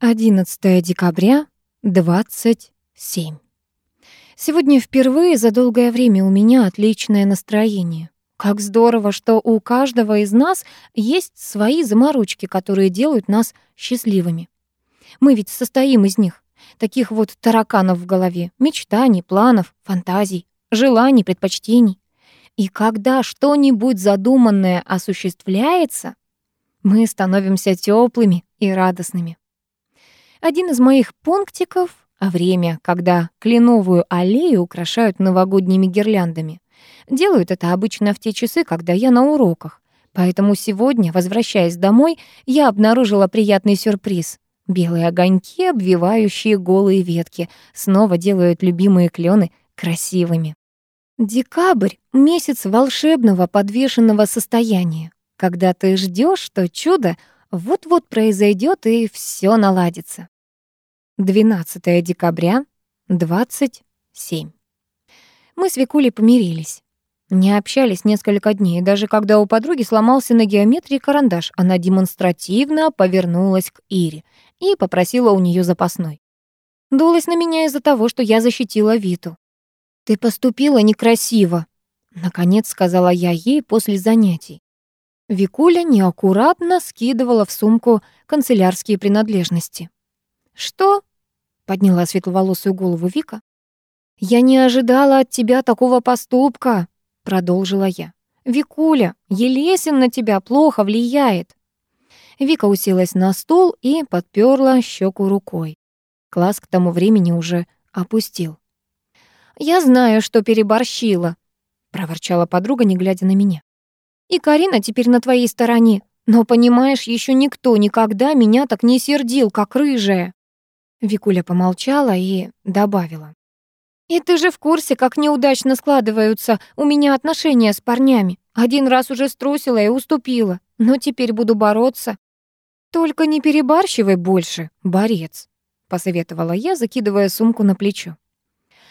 11 декабря, 27. Сегодня впервые за долгое время у меня отличное настроение. Как здорово, что у каждого из нас есть свои заморочки, которые делают нас счастливыми. Мы ведь состоим из них, таких вот тараканов в голове, мечтаний, планов, фантазий, желаний, предпочтений. И когда что-нибудь задуманное осуществляется, мы становимся теплыми и радостными. Один из моих пунктиков — время, когда кленовую аллею украшают новогодними гирляндами. Делают это обычно в те часы, когда я на уроках. Поэтому сегодня, возвращаясь домой, я обнаружила приятный сюрприз. Белые огоньки, обвивающие голые ветки, снова делают любимые клены красивыми. Декабрь — месяц волшебного подвешенного состояния, когда ты ждешь, что чудо вот-вот произойдет и все наладится. 12 декабря, 27. Мы с Викулей помирились. Не общались несколько дней, даже когда у подруги сломался на геометрии карандаш, она демонстративно повернулась к Ире и попросила у нее запасной. Дулась на меня из-за того, что я защитила Виту. «Ты поступила некрасиво», — наконец сказала я ей после занятий. Викуля неаккуратно скидывала в сумку канцелярские принадлежности. «Что?» — подняла светловолосую голову Вика. «Я не ожидала от тебя такого поступка», — продолжила я. «Викуля, Елесин на тебя плохо влияет». Вика уселась на стул и подперла щеку рукой. Класс к тому времени уже опустил. «Я знаю, что переборщила», — проворчала подруга, не глядя на меня. И Карина теперь на твоей стороне. Но, понимаешь, еще никто никогда меня так не сердил, как рыжая». Викуля помолчала и добавила. «И ты же в курсе, как неудачно складываются у меня отношения с парнями. Один раз уже струсила и уступила, но теперь буду бороться». «Только не перебарщивай больше, борец», — посоветовала я, закидывая сумку на плечо.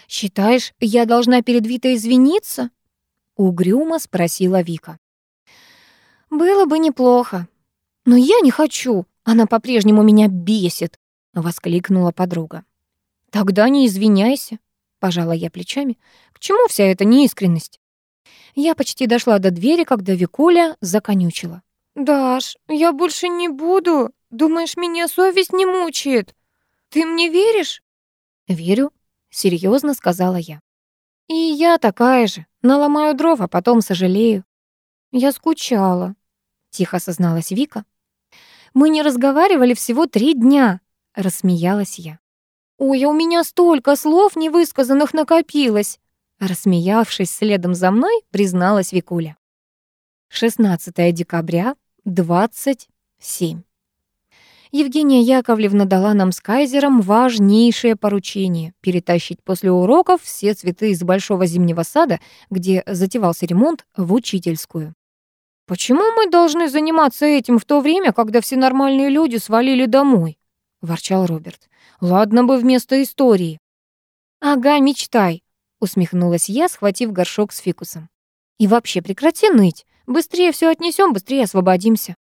«Считаешь, я должна перед Витой извиниться?» — угрюмо спросила Вика. «Было бы неплохо. Но я не хочу. Она по-прежнему меня бесит», — воскликнула подруга. «Тогда не извиняйся», — пожала я плечами. «К чему вся эта неискренность?» Я почти дошла до двери, когда Викуля законючила. «Даш, я больше не буду. Думаешь, меня совесть не мучает? Ты мне веришь?» «Верю», — серьезно сказала я. «И я такая же. Наломаю дров, а потом сожалею. Я скучала тихо созналась Вика. Мы не разговаривали всего три дня, рассмеялась я. Ой, а у меня столько слов невысказанных накопилось, рассмеявшись следом за мной, призналась Викуля. 16 декабря, 27. Евгения Яковлевна дала нам с Кайзером важнейшее поручение — перетащить после уроков все цветы из большого зимнего сада, где затевался ремонт, в учительскую. «Почему мы должны заниматься этим в то время, когда все нормальные люди свалили домой?» — ворчал Роберт. «Ладно бы вместо истории». «Ага, мечтай», — усмехнулась я, схватив горшок с фикусом. «И вообще прекрати ныть. Быстрее все отнесем, быстрее освободимся».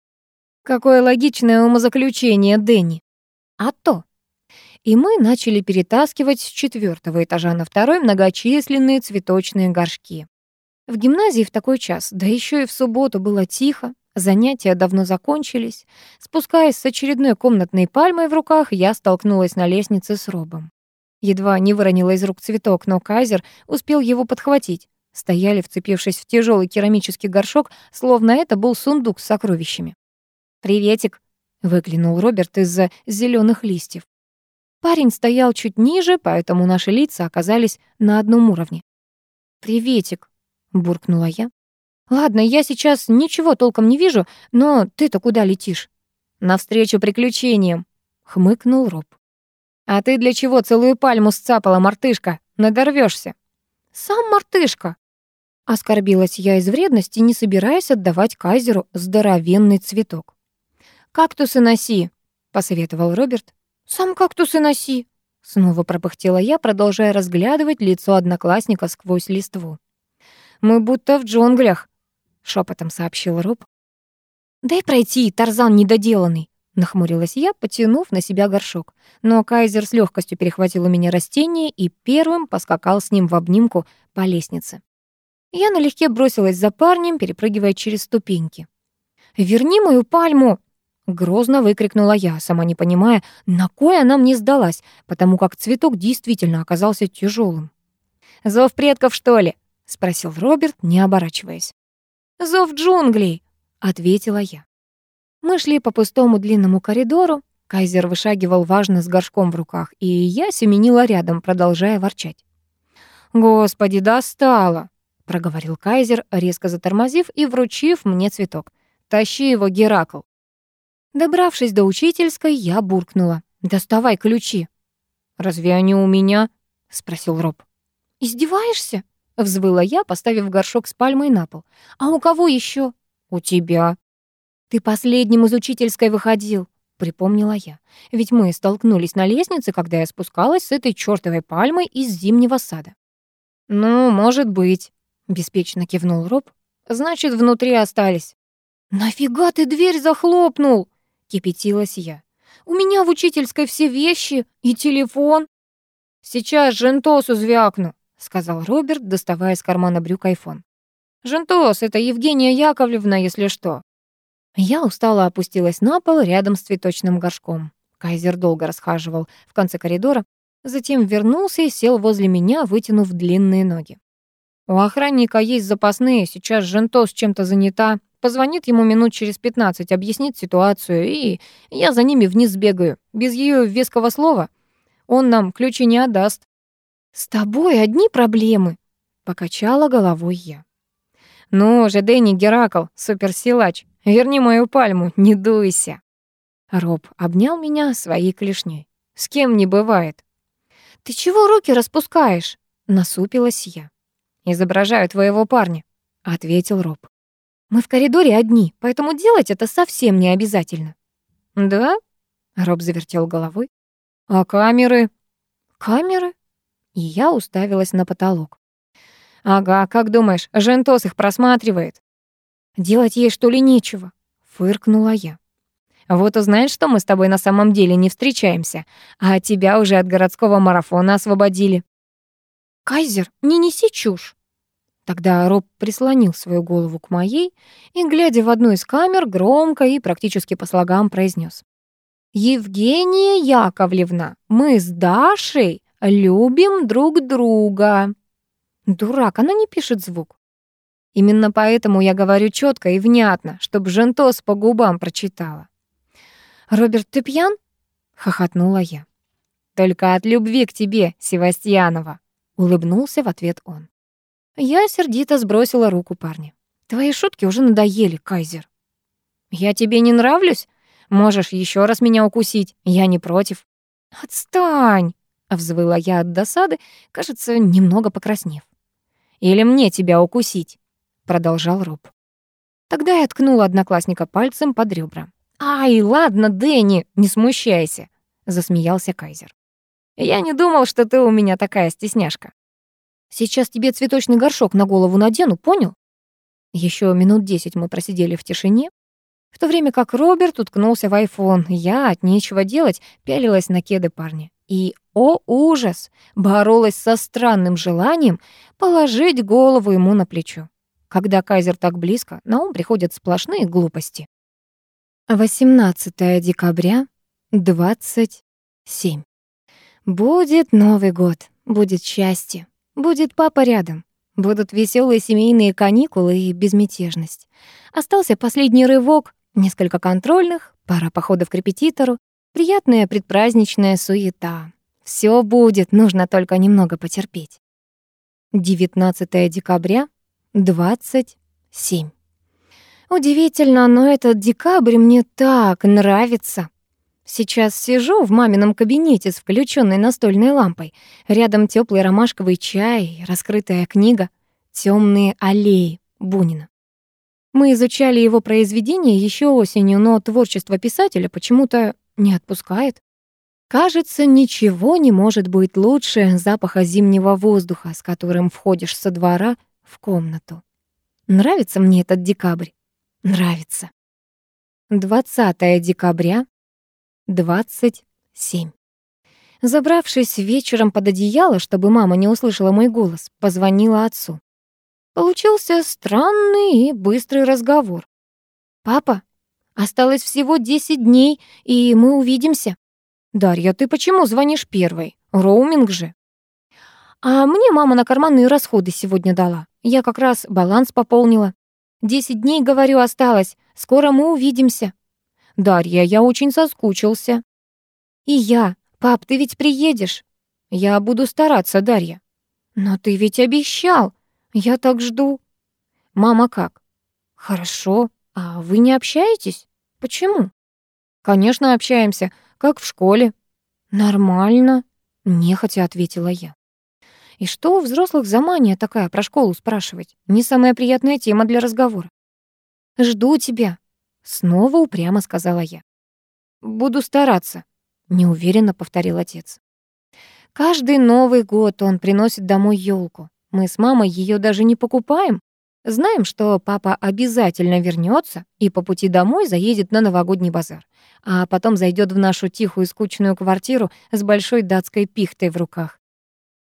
Какое логичное умозаключение, Дэнни. А то. И мы начали перетаскивать с четвертого этажа на второй многочисленные цветочные горшки. В гимназии в такой час, да еще и в субботу было тихо, занятия давно закончились. Спускаясь с очередной комнатной пальмой в руках, я столкнулась на лестнице с Робом. Едва не выронила из рук цветок, но Кайзер успел его подхватить. Стояли, вцепившись в тяжелый керамический горшок, словно это был сундук с сокровищами. «Приветик!» — выглянул Роберт из-за зеленых листьев. Парень стоял чуть ниже, поэтому наши лица оказались на одном уровне. «Приветик!» Буркнула я. Ладно, я сейчас ничего толком не вижу, но ты-то куда летишь? Навстречу приключениям, хмыкнул Роб. А ты для чего целую пальму сцапала, мартышка? Надорвешься. Сам мартышка. Оскорбилась я из вредности, не собираясь отдавать Кайзеру здоровенный цветок. «Кактусы носи», — посоветовал Роберт. «Сам кактусы носи», — снова пропыхтела я, продолжая разглядывать лицо одноклассника сквозь листву. Мы будто в джунглях», — шепотом сообщил Роб. «Дай пройти, Тарзан недоделанный», — Нахмурилась я, потянув на себя горшок. Но Кайзер с легкостью перехватил у меня растение и первым поскакал с ним в обнимку по лестнице. Я налегке бросилась за парнем, перепрыгивая через ступеньки. «Верни мою пальму!» Грозно выкрикнула я, сама не понимая, на кой она мне сдалась, потому как цветок действительно оказался тяжелым. «Зов предков, что ли?» — спросил Роберт, не оборачиваясь. «Зов джунглей!» — ответила я. Мы шли по пустому длинному коридору, Кайзер вышагивал важно с горшком в руках, и я семенила рядом, продолжая ворчать. «Господи, достало!» — проговорил Кайзер, резко затормозив и вручив мне цветок. «Тащи его, Геракл!» Добравшись до учительской, я буркнула. «Доставай ключи». «Разве они у меня?» — спросил Роб. «Издеваешься?» — взвыла я, поставив горшок с пальмой на пол. «А у кого еще? «У тебя». «Ты последним из учительской выходил», — припомнила я. «Ведь мы столкнулись на лестнице, когда я спускалась с этой чёртовой пальмой из зимнего сада». «Ну, может быть», — беспечно кивнул Роб. «Значит, внутри остались». «Нафига ты дверь захлопнул?» — кипятилась я. «У меня в учительской все вещи и телефон». «Сейчас жентосу звякну», — сказал Роберт, доставая из кармана брюк айфон. «Жентос, это Евгения Яковлевна, если что». Я устало опустилась на пол рядом с цветочным горшком. Кайзер долго расхаживал в конце коридора, затем вернулся и сел возле меня, вытянув длинные ноги. «У охранника есть запасные, сейчас Жентос чем-то занята. Позвонит ему минут через пятнадцать, объяснит ситуацию, и я за ними вниз сбегаю. Без ее веского слова он нам ключи не отдаст». «С тобой одни проблемы», — покачала головой я. «Ну же, Дэнни Геракл, суперсилач, верни мою пальму, не дуйся». Роб обнял меня своей клешней. «С кем не бывает». «Ты чего руки распускаешь?» — насупилась я. «Изображаю твоего парня», — ответил Роб. «Мы в коридоре одни, поэтому делать это совсем не обязательно». «Да?» — Роб завертел головой. «А камеры?» «Камеры?» И я уставилась на потолок. «Ага, как думаешь, Жентос их просматривает?» «Делать ей что ли нечего?» — фыркнула я. «Вот узнаешь, что мы с тобой на самом деле не встречаемся, а тебя уже от городского марафона освободили». «Кайзер, не неси чушь!» Тогда Роб прислонил свою голову к моей и, глядя в одну из камер, громко и практически по слогам произнес: «Евгения Яковлевна, мы с Дашей любим друг друга». Дурак, она не пишет звук. Именно поэтому я говорю четко и внятно, чтобы Жентос по губам прочитала. «Роберт, ты пьян?» — хохотнула я. «Только от любви к тебе, Севастьянова», — улыбнулся в ответ он. Я сердито сбросила руку парня. «Твои шутки уже надоели, Кайзер». «Я тебе не нравлюсь? Можешь еще раз меня укусить, я не против». «Отстань!» — взвыла я от досады, кажется, немного покраснев. Или мне тебя укусить?» — продолжал Роб. Тогда я ткнула одноклассника пальцем под ребра. «Ай, ладно, Дэнни, не смущайся», — засмеялся Кайзер. «Я не думал, что ты у меня такая стесняшка». «Сейчас тебе цветочный горшок на голову надену, понял?» Еще минут десять мы просидели в тишине, в то время как Роберт уткнулся в айфон. Я от нечего делать пялилась на кеды парня. И, о ужас, боролась со странным желанием положить голову ему на плечо. Когда Кайзер так близко, на ум приходят сплошные глупости. 18 декабря, 27. Будет Новый год, будет счастье, будет папа рядом, будут веселые семейные каникулы и безмятежность. Остался последний рывок, несколько контрольных, пара походов к репетитору, приятная предпраздничная суета. Все будет, нужно только немного потерпеть. 19 декабря, 27. Удивительно, но этот декабрь мне так нравится. Сейчас сижу в мамином кабинете с включенной настольной лампой. Рядом теплый ромашковый чай, раскрытая книга «Темные аллеи» Бунина. Мы изучали его произведение еще осенью, но творчество писателя почему-то не отпускает. Кажется, ничего не может быть лучше запаха зимнего воздуха, с которым входишь со двора в комнату. Нравится мне этот декабрь? Нравится. 20 декабря, 27. Забравшись вечером под одеяло, чтобы мама не услышала мой голос, позвонила отцу. Получился странный и быстрый разговор. «Папа, осталось всего 10 дней, и мы увидимся». «Дарья, ты почему звонишь первой? Роуминг же». «А мне мама на карманные расходы сегодня дала. Я как раз баланс пополнила. Десять дней, говорю, осталось. Скоро мы увидимся». «Дарья, я очень соскучился». «И я. Пап, ты ведь приедешь?» «Я буду стараться, Дарья». «Но ты ведь обещал. Я так жду». «Мама как?» «Хорошо. А вы не общаетесь? Почему?» «Конечно, общаемся. Как в школе». «Нормально», — нехотя ответила я. И что у взрослых за мания такая про школу спрашивать? Не самая приятная тема для разговора. «Жду тебя», — снова упрямо сказала я. «Буду стараться», — неуверенно повторил отец. Каждый Новый год он приносит домой елку. Мы с мамой ее даже не покупаем. Знаем, что папа обязательно вернется и по пути домой заедет на новогодний базар, а потом зайдет в нашу тихую скучную квартиру с большой датской пихтой в руках.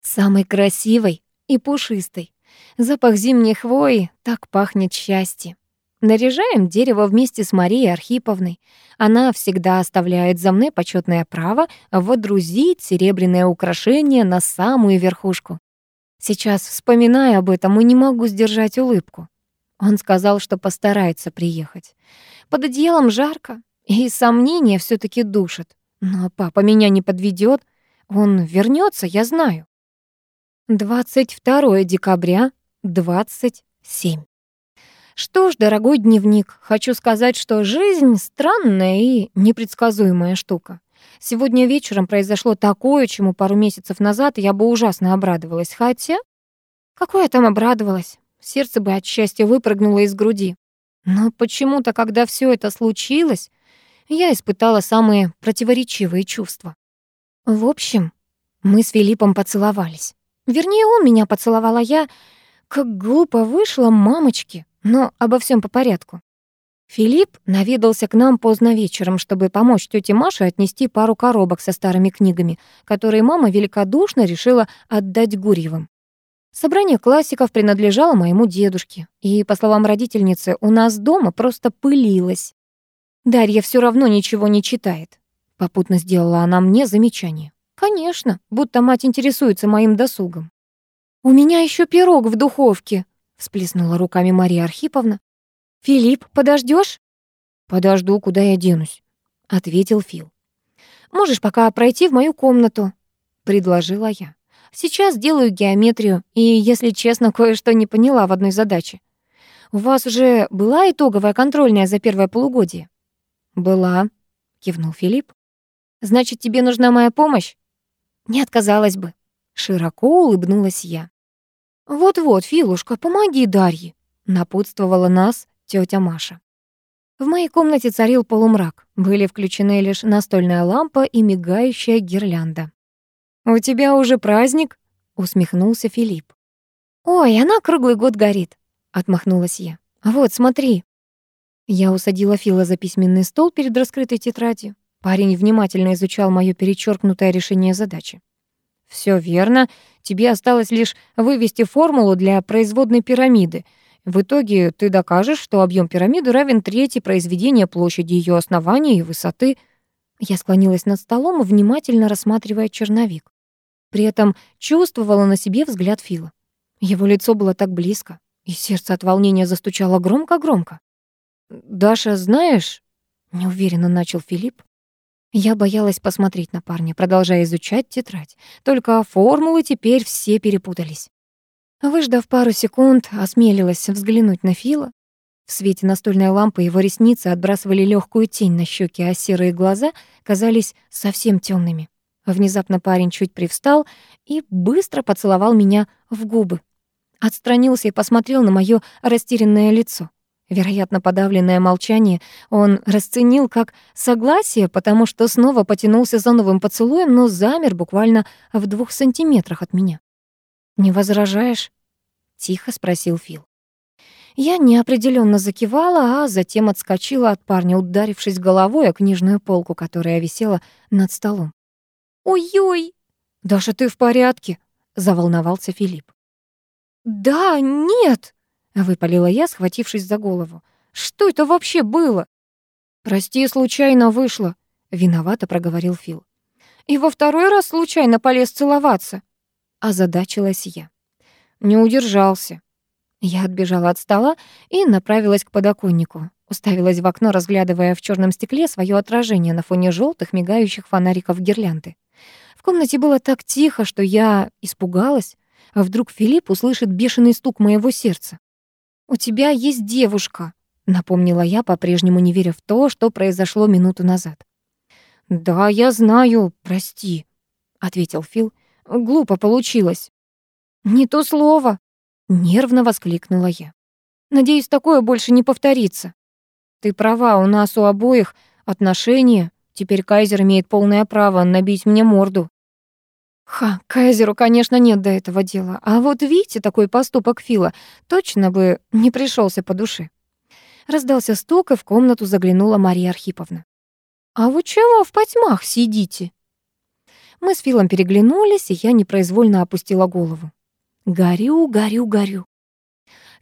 Самой красивой и пушистой. Запах зимней хвои так пахнет счастье. Наряжаем дерево вместе с Марией Архиповной. Она всегда оставляет за мной почетное право водрузить серебряное украшение на самую верхушку. Сейчас, вспоминая об этом, и не могу сдержать улыбку. Он сказал, что постарается приехать. Под одеялом жарко, и сомнения все таки душат. Но папа меня не подведет. Он вернется, я знаю. 22 декабря, 27. Что ж, дорогой дневник, хочу сказать, что жизнь странная и непредсказуемая штука. Сегодня вечером произошло такое, чему пару месяцев назад я бы ужасно обрадовалась. Хотя, какое там обрадовалась? Сердце бы от счастья выпрыгнуло из груди. Но почему-то, когда все это случилось, я испытала самые противоречивые чувства. В общем, мы с Филиппом поцеловались. Вернее, он меня поцеловала я. Как глупо вышло, мамочки. Но обо всем по порядку. Филипп наведался к нам поздно вечером, чтобы помочь тете Маше отнести пару коробок со старыми книгами, которые мама великодушно решила отдать Гурьевым. Собрание классиков принадлежало моему дедушке, и, по словам родительницы, у нас дома просто пылилось. Дарья все равно ничего не читает. Попутно сделала она мне замечание. Конечно, будто мать интересуется моим досугом. «У меня еще пирог в духовке», — всплеснула руками Мария Архиповна. «Филипп, подождешь? «Подожду, куда я денусь», — ответил Фил. «Можешь пока пройти в мою комнату», — предложила я. «Сейчас делаю геометрию, и, если честно, кое-что не поняла в одной задаче. У вас уже была итоговая контрольная за первое полугодие?» «Была», — кивнул Филипп. «Значит, тебе нужна моя помощь?» Не отказалась бы. Широко улыбнулась я. «Вот-вот, Филушка, помоги Дарье», — напутствовала нас тетя Маша. В моей комнате царил полумрак. Были включены лишь настольная лампа и мигающая гирлянда. «У тебя уже праздник?» — усмехнулся Филипп. «Ой, она круглый год горит», — отмахнулась я. «Вот, смотри». Я усадила Фила за письменный стол перед раскрытой тетрадью. Парень внимательно изучал моё перечеркнутое решение задачи. Всё верно. Тебе осталось лишь вывести формулу для производной пирамиды. В итоге ты докажешь, что объём пирамиды равен трети произведения площади её основания и высоты. Я склонилась над столом, внимательно рассматривая черновик. При этом чувствовала на себе взгляд Фила. Его лицо было так близко, и сердце от волнения застучало громко-громко. «Даша, знаешь...» — неуверенно начал Филипп. Я боялась посмотреть на парня, продолжая изучать тетрадь. Только формулы теперь все перепутались. Выждав пару секунд, осмелилась взглянуть на Фила. В свете настольной лампы его ресницы отбрасывали легкую тень на щеки, а серые глаза казались совсем темными. Внезапно парень чуть привстал и быстро поцеловал меня в губы. Отстранился и посмотрел на моё растерянное лицо. Вероятно, подавленное молчание он расценил как согласие, потому что снова потянулся за новым поцелуем, но замер буквально в двух сантиметрах от меня. «Не возражаешь?» — тихо спросил Фил. Я неопределенно закивала, а затем отскочила от парня, ударившись головой о книжную полку, которая висела над столом. «Ой-ой!» «Даша, ты в порядке?» — заволновался Филипп. «Да, нет!» — выпалила я, схватившись за голову. «Что это вообще было?» «Прости, случайно вышло», — виновато проговорил Фил. «И во второй раз случайно полез целоваться», — озадачилась я. Не удержался. Я отбежала от стола и направилась к подоконнику. Уставилась в окно, разглядывая в черном стекле свое отражение на фоне желтых мигающих фонариков гирлянды. В комнате было так тихо, что я испугалась, а вдруг Филипп услышит бешеный стук моего сердца. «У тебя есть девушка», — напомнила я, по-прежнему не веря в то, что произошло минуту назад. «Да, я знаю, прости», — ответил Фил. «Глупо получилось». «Не то слово», Нервно воскликнула я. Надеюсь, такое больше не повторится. Ты права, у нас у обоих отношения. Теперь Кайзер имеет полное право набить мне морду. Ха, Кайзеру, конечно, нет до этого дела. А вот видите, такой поступок Фила точно бы не пришелся по душе. Раздался стук, и в комнату заглянула Мария Архиповна. «А вы чего в потьмах сидите?» Мы с Филом переглянулись, и я непроизвольно опустила голову. Горю, горю, горю.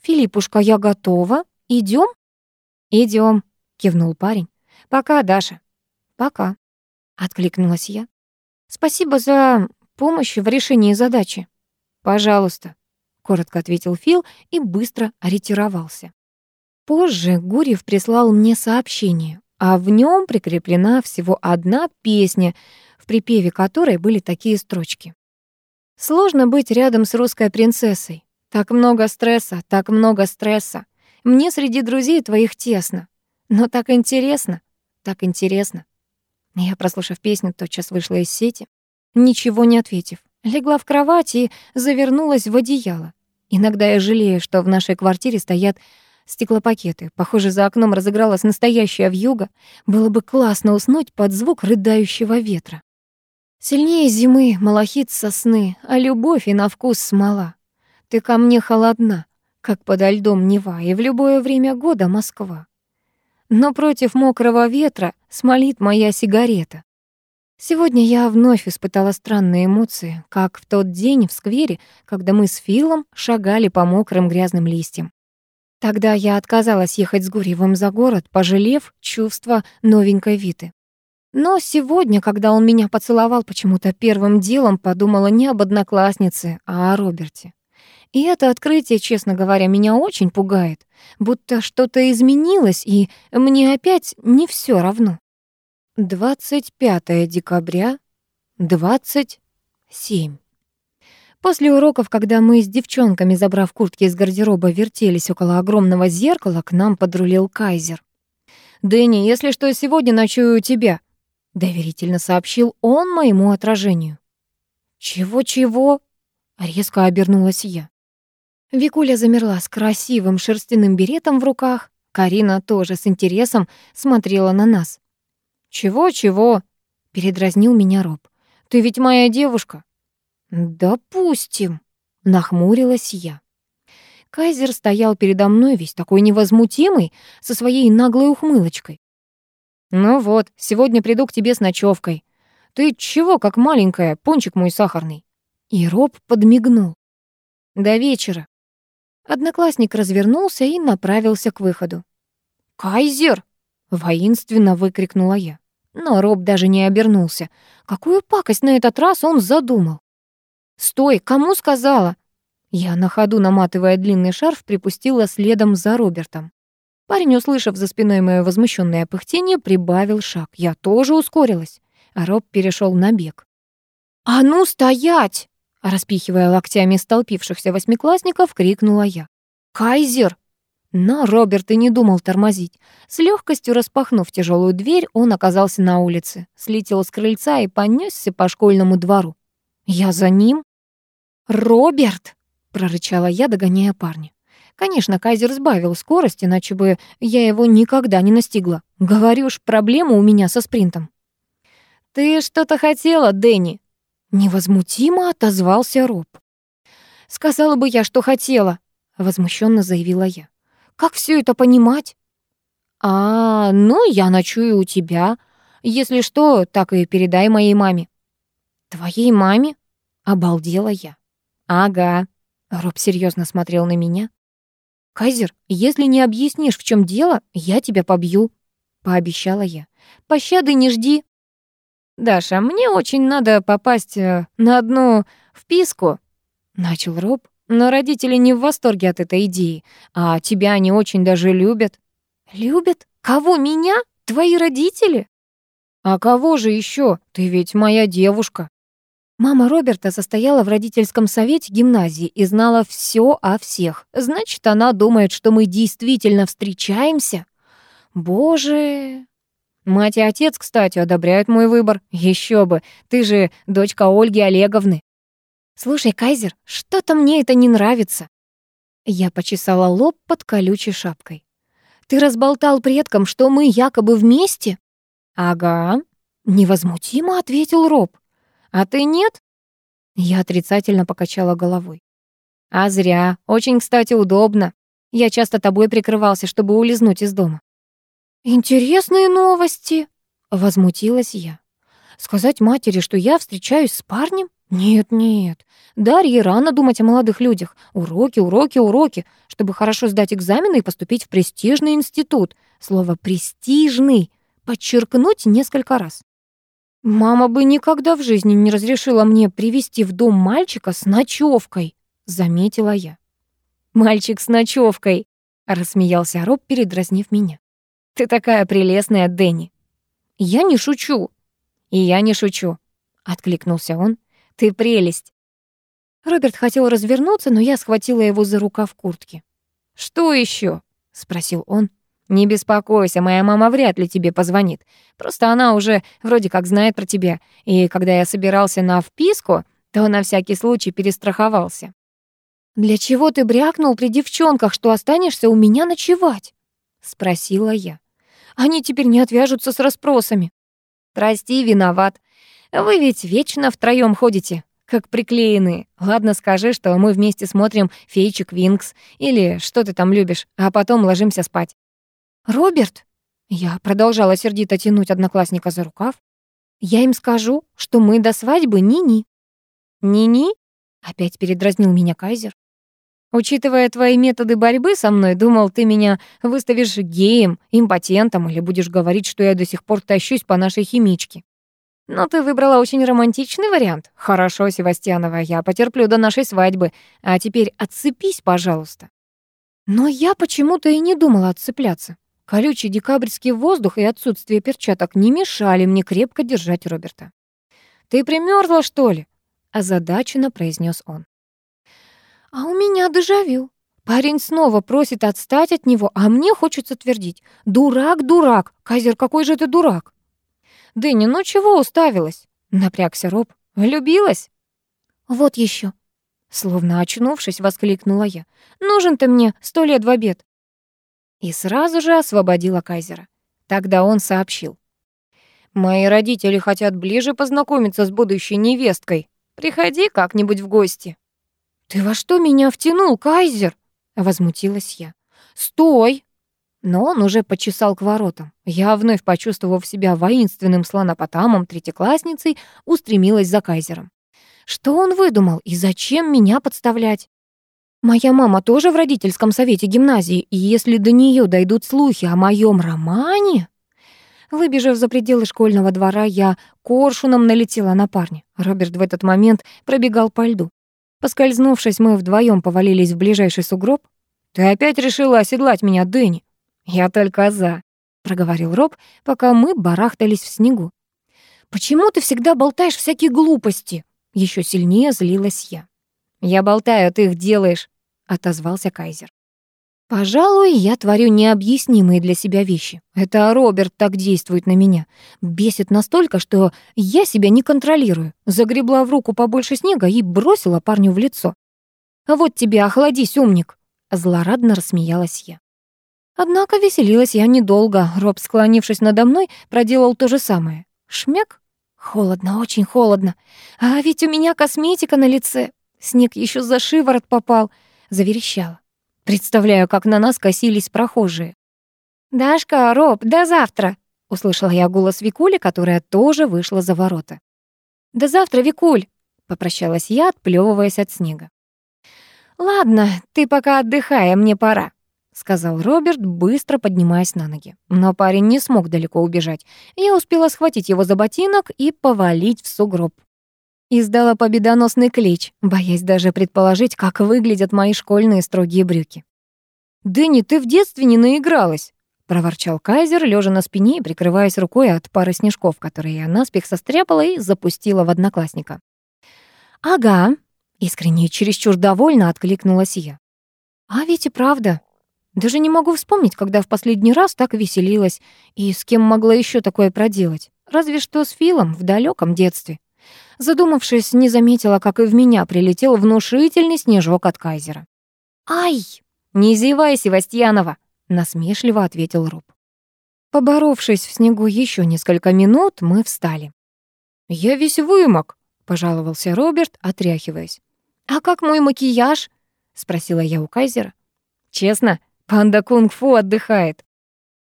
«Филиппушка, я готова. Идем? Идем, кивнул парень. «Пока, Даша». «Пока», — откликнулась я. «Спасибо за помощь в решении задачи». «Пожалуйста», — коротко ответил Фил и быстро ретировался. Позже Гурьев прислал мне сообщение, а в нем прикреплена всего одна песня, в припеве которой были такие строчки. Сложно быть рядом с русской принцессой. Так много стресса, так много стресса. Мне среди друзей твоих тесно. Но так интересно, так интересно. Я, прослушав песню, тотчас вышла из сети, ничего не ответив. Легла в кровать и завернулась в одеяло. Иногда я жалею, что в нашей квартире стоят стеклопакеты. Похоже, за окном разыгралась настоящая вьюга. Было бы классно уснуть под звук рыдающего ветра. Сильнее зимы малахит сосны, а любовь и на вкус смола. Ты ко мне холодна, как подо льдом Нева, и в любое время года Москва. Но против мокрого ветра смолит моя сигарета. Сегодня я вновь испытала странные эмоции, как в тот день в сквере, когда мы с Филом шагали по мокрым грязным листьям. Тогда я отказалась ехать с Гурьевым за город, пожалев чувства новенькой Виты. Но сегодня, когда он меня поцеловал, почему-то первым делом подумала не об однокласснице, а о Роберте. И это открытие, честно говоря, меня очень пугает, будто что-то изменилось, и мне опять не все равно. 25 декабря, 27. После уроков, когда мы с девчонками, забрав куртки из гардероба, вертелись около огромного зеркала, к нам подрулил Кайзер. «Дэнни, если что, сегодня ночую у тебя», — доверительно сообщил он моему отражению. «Чего-чего?» — резко обернулась я. Викуля замерла с красивым шерстяным беретом в руках. Карина тоже с интересом смотрела на нас. «Чего-чего?» — передразнил меня Роб. «Ты ведь моя девушка». «Допустим», — нахмурилась я. Кайзер стоял передо мной весь такой невозмутимый, со своей наглой ухмылочкой. «Ну вот, сегодня приду к тебе с ночевкой. Ты чего, как маленькая, пончик мой сахарный?» И Роб подмигнул. «До вечера». Одноклассник развернулся и направился к выходу. «Кайзер!» — воинственно выкрикнула я. Но Роб даже не обернулся. Какую пакость на этот раз он задумал? «Стой! Кому сказала?» Я на ходу, наматывая длинный шарф, припустила следом за Робертом. Парень, услышав за спиной мое возмущенное пыхтение, прибавил шаг. Я тоже ускорилась, а Роб перешел на бег. «А ну, стоять!» Распихивая локтями столпившихся восьмиклассников, крикнула я. «Кайзер!» Но Роберт и не думал тормозить. С легкостью распахнув тяжелую дверь, он оказался на улице, слетел с крыльца и понесся по школьному двору. «Я за ним?» «Роберт!» — прорычала я, догоняя парня. Конечно, Кайзер сбавил скорость, иначе бы я его никогда не настигла. Говорю ж, проблема у меня со спринтом. «Ты что-то хотела, Дэнни?» Невозмутимо отозвался Роб. «Сказала бы я, что хотела», — возмущенно заявила я. Как все это понимать? А, ну, я ночую у тебя. Если что, так и передай моей маме. Твоей маме? Обалдела я. Ага. Роб серьезно смотрел на меня. Кайзер, если не объяснишь, в чем дело, я тебя побью, пообещала я. Пощады не жди. Даша, мне очень надо попасть э, на одну вписку, начал Роб, но родители не в восторге от этой идеи, а тебя они очень даже любят. Любят? Кого, меня? Твои родители? А кого же еще? Ты ведь моя девушка. Мама Роберта состояла в родительском совете гимназии и знала все о всех. Значит, она думает, что мы действительно встречаемся? Боже... Мать и отец, кстати, одобряют мой выбор. Еще бы, ты же дочка Ольги Олеговны. Слушай, Кайзер, что-то мне это не нравится. Я почесала лоб под колючей шапкой. Ты разболтал предкам, что мы якобы вместе? Ага, невозмутимо ответил Роб. А ты нет? Я отрицательно покачала головой. А зря. Очень, кстати, удобно. Я часто тобой прикрывался, чтобы улизнуть из дома. Интересные новости, возмутилась я. Сказать матери, что я встречаюсь с парнем? Нет-нет. Дарье рано думать о молодых людях. Уроки, уроки, уроки, чтобы хорошо сдать экзамены и поступить в престижный институт. Слово «престижный» подчеркнуть несколько раз. Мама бы никогда в жизни не разрешила мне привести в дом мальчика с ночевкой, заметила я. Мальчик с ночевкой, рассмеялся Роб, передразнив меня. Ты такая прелестная, Дэнни. Я не шучу. И я не шучу, откликнулся он. Ты прелесть. Роберт хотел развернуться, но я схватила его за рукав куртки. «Что еще? спросил он. «Не беспокойся, моя мама вряд ли тебе позвонит. Просто она уже вроде как знает про тебя. И когда я собирался на вписку, то на всякий случай перестраховался». «Для чего ты брякнул при девчонках, что останешься у меня ночевать?» — спросила я. «Они теперь не отвяжутся с расспросами». «Прости, виноват. Вы ведь вечно втроём ходите, как приклеенные. Ладно, скажи, что мы вместе смотрим «Фейчик Винкс» или что ты там любишь, а потом ложимся спать. «Роберт!» Я продолжала сердито тянуть одноклассника за рукав. «Я им скажу, что мы до свадьбы ни-ни». «Ни-ни?» — опять передразнил меня Кайзер. «Учитывая твои методы борьбы со мной, думал, ты меня выставишь геем, импотентом или будешь говорить, что я до сих пор тащусь по нашей химичке. Но ты выбрала очень романтичный вариант. Хорошо, Севастьянова, я потерплю до нашей свадьбы. А теперь отцепись, пожалуйста. Но я почему-то и не думала отцепляться. Колючий декабрьский воздух и отсутствие перчаток не мешали мне крепко держать Роберта. «Ты примерзла, что ли?» — озадаченно произнес он. «А у меня дежавю. Парень снова просит отстать от него, а мне хочется твердить. Дурак, дурак, Казер, какой же ты дурак!» «Дэнни, ну чего уставилась?» — напрягся Роб. «Влюбилась?» «Вот еще. Словно очнувшись, воскликнула я. «Нужен ты мне сто лет в обед». И сразу же освободила Кайзера. Тогда он сообщил. «Мои родители хотят ближе познакомиться с будущей невесткой. Приходи как-нибудь в гости». «Ты во что меня втянул, Кайзер?» — возмутилась я. «Стой!» Но он уже почесал к воротам. Я, вновь почувствовав себя воинственным слонопотамом третьеклассницей, устремилась за кайзером. Что он выдумал и зачем меня подставлять? Моя мама тоже в родительском совете гимназии, и если до нее дойдут слухи о моем романе... Выбежав за пределы школьного двора, я коршуном налетела на парня. Роберт в этот момент пробегал по льду. Поскользнувшись, мы вдвоем повалились в ближайший сугроб. «Ты опять решила оседлать меня, Дэнни?» «Я только за», — проговорил Роб, пока мы барахтались в снегу. «Почему ты всегда болтаешь всякие глупости?» Еще сильнее злилась я. «Я болтаю, а ты их делаешь», — отозвался Кайзер. «Пожалуй, я творю необъяснимые для себя вещи. Это Роберт так действует на меня. Бесит настолько, что я себя не контролирую. Загребла в руку побольше снега и бросила парню в лицо. «Вот тебе, охладись, умник!» Злорадно рассмеялась я. Однако веселилась я недолго. Роб, склонившись надо мной, проделал то же самое. Шмяк? Холодно, очень холодно. А ведь у меня косметика на лице. Снег еще за шиворот попал. Заверещала. Представляю, как на нас косились прохожие. «Дашка, Роб, до завтра!» — услышала я голос Викули, которая тоже вышла за ворота. «До завтра, Викуль!» — попрощалась я, отплёвываясь от снега. «Ладно, ты пока отдыхай, а мне пора», — сказал Роберт, быстро поднимаясь на ноги. Но парень не смог далеко убежать. Я успела схватить его за ботинок и повалить в сугроб. Издала победоносный клич, боясь даже предположить, как выглядят мои школьные строгие брюки. «Дэнни, ты в детстве не наигралась!» — проворчал Кайзер, лежа на спине и прикрываясь рукой от пары снежков, которые я наспех состряпала и запустила в одноклассника. «Ага», — искренне и чересчур довольно откликнулась я. «А ведь и правда. Даже не могу вспомнить, когда в последний раз так веселилась и с кем могла еще такое проделать. Разве что с Филом в далеком детстве». Задумавшись, не заметила, как и в меня прилетел внушительный снежок от Кайзера. «Ай!» «Не зевай, Севастьянова!» — насмешливо ответил Роб. Поборовшись в снегу еще несколько минут, мы встали. «Я весь вымок», — пожаловался Роберт, отряхиваясь. «А как мой макияж?» — спросила я у Кайзера. «Честно, панда кунг-фу отдыхает».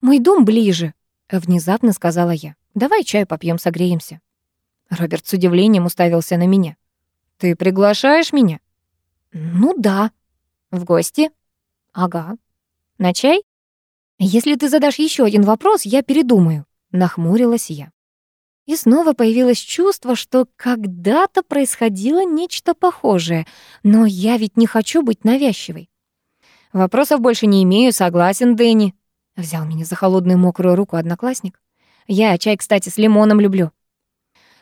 «Мой дом ближе», — внезапно сказала я. «Давай чай попьем, согреемся». Роберт с удивлением уставился на меня. «Ты приглашаешь меня?» «Ну да». «В гости?» «Ага». «На чай?» «Если ты задашь еще один вопрос, я передумаю», — нахмурилась я. И снова появилось чувство, что когда-то происходило нечто похожее, но я ведь не хочу быть навязчивой. «Вопросов больше не имею, согласен, Дэнни», — взял меня за холодную мокрую руку одноклассник. «Я чай, кстати, с лимоном люблю».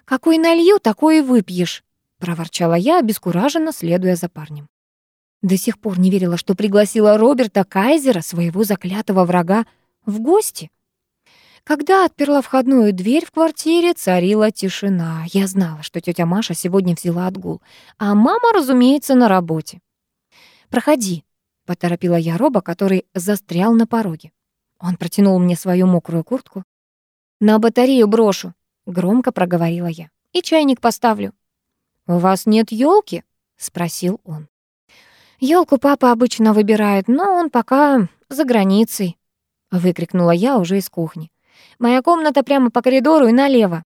«Какой налью, такой и выпьешь», — проворчала я, обескураженно следуя за парнем. До сих пор не верила, что пригласила Роберта Кайзера, своего заклятого врага, в гости. Когда отперла входную дверь в квартире, царила тишина. Я знала, что тетя Маша сегодня взяла отгул, а мама, разумеется, на работе. «Проходи», — поторопила я Роба, который застрял на пороге. Он протянул мне свою мокрую куртку. «На батарею брошу», Громко проговорила я. «И чайник поставлю». «У вас нет елки? спросил он. Елку папа обычно выбирает, но он пока за границей», — выкрикнула я уже из кухни. «Моя комната прямо по коридору и налево».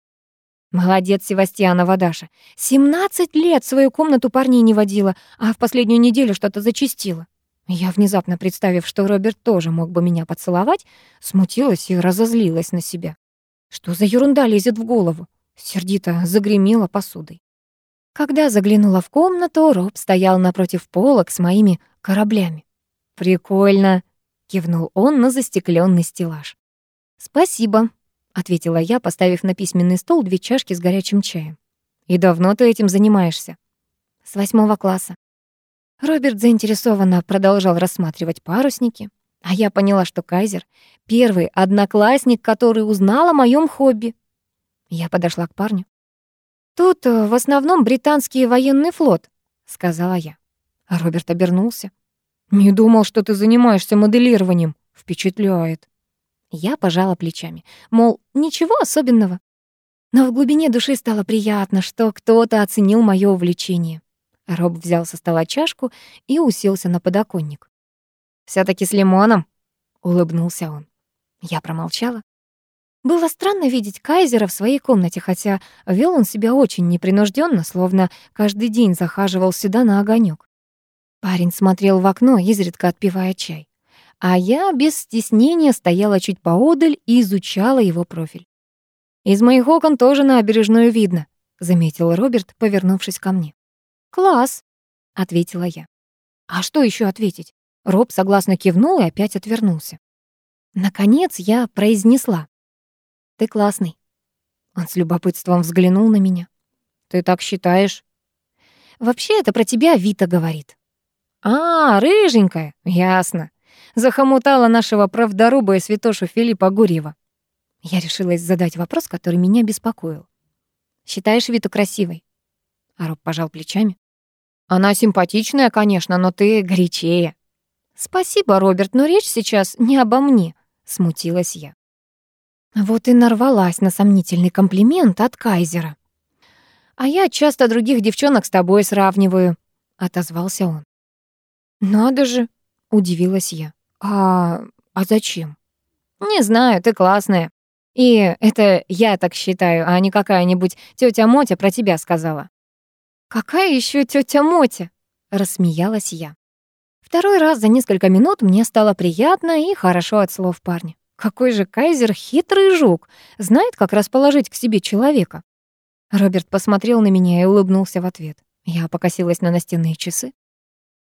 Молодец, Севастьянова Даша. Семнадцать лет свою комнату парней не водила, а в последнюю неделю что-то зачастило. Я, внезапно представив, что Роберт тоже мог бы меня поцеловать, смутилась и разозлилась на себя. Что за ерунда лезет в голову? Сердито загремела посудой. Когда заглянула в комнату, Роб стоял напротив полок с моими кораблями. «Прикольно», — кивнул он на застекленный стеллаж. «Спасибо», — ответила я, поставив на письменный стол две чашки с горячим чаем. «И давно ты этим занимаешься?» «С восьмого класса». Роберт заинтересованно продолжал рассматривать парусники. А я поняла, что Кайзер — первый одноклассник, который узнал о моем хобби. Я подошла к парню. «Тут э, в основном британский военный флот», — сказала я. А Роберт обернулся. «Не думал, что ты занимаешься моделированием. Впечатляет». Я пожала плечами, мол, ничего особенного. Но в глубине души стало приятно, что кто-то оценил моё увлечение. Роб взял со стола чашку и уселся на подоконник все таки с лимоном?» — улыбнулся он. Я промолчала. Было странно видеть Кайзера в своей комнате, хотя вел он себя очень непринужденно, словно каждый день захаживал сюда на огонек. Парень смотрел в окно, изредка отпивая чай. А я без стеснения стояла чуть поодаль и изучала его профиль. «Из моих окон тоже набережную видно», — заметил Роберт, повернувшись ко мне. «Класс», — ответила я. А что еще ответить? Роб согласно кивнул и опять отвернулся. Наконец я произнесла. «Ты классный». Он с любопытством взглянул на меня. «Ты так считаешь?» «Вообще это про тебя Вита говорит». «А, рыженькая, ясно. Захомутала нашего правдоруба и святошу Филиппа Гурьева». Я решилась задать вопрос, который меня беспокоил. «Считаешь Виту красивой?» А Роб пожал плечами. «Она симпатичная, конечно, но ты горячее». «Спасибо, Роберт, но речь сейчас не обо мне», — смутилась я. Вот и нарвалась на сомнительный комплимент от Кайзера. «А я часто других девчонок с тобой сравниваю», — отозвался он. «Надо же», Удивилась я. «А... а зачем?» «Не знаю, ты классная. И это я так считаю, а не какая-нибудь тетя Мотя про тебя сказала». «Какая еще тетя Мотя?» — рассмеялась я. Второй раз за несколько минут мне стало приятно и хорошо от слов парня. Какой же Кайзер хитрый жук, знает, как расположить к себе человека. Роберт посмотрел на меня и улыбнулся в ответ. Я покосилась на настенные часы.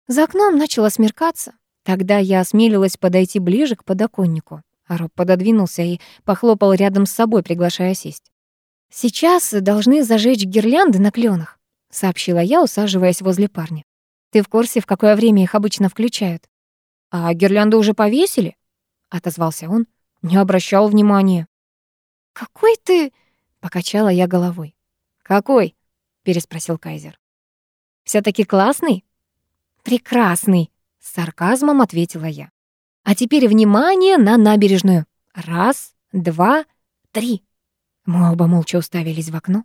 За окном начало смеркаться. Тогда я осмелилась подойти ближе к подоконнику. Роб пододвинулся и похлопал рядом с собой, приглашая сесть. «Сейчас должны зажечь гирлянды на кленах», — сообщила я, усаживаясь возле парня. «Ты в курсе, в какое время их обычно включают?» «А гирлянды уже повесили?» — отозвался он. «Не обращал внимания». «Какой ты...» — покачала я головой. «Какой?» — переспросил Кайзер. все таки классный?» «Прекрасный», — с сарказмом ответила я. А теперь внимание на набережную. Раз, два, три. Мы оба молча уставились в окно.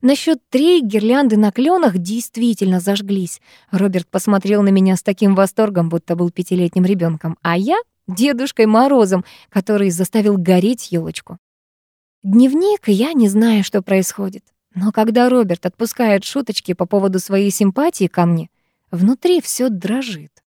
На счёт три гирлянды на клёнах действительно зажглись. Роберт посмотрел на меня с таким восторгом, будто был пятилетним ребёнком, а я — Дедушкой Морозом, который заставил гореть ёлочку. Дневник, я не знаю, что происходит. Но когда Роберт отпускает шуточки по поводу своей симпатии ко мне, внутри всё дрожит.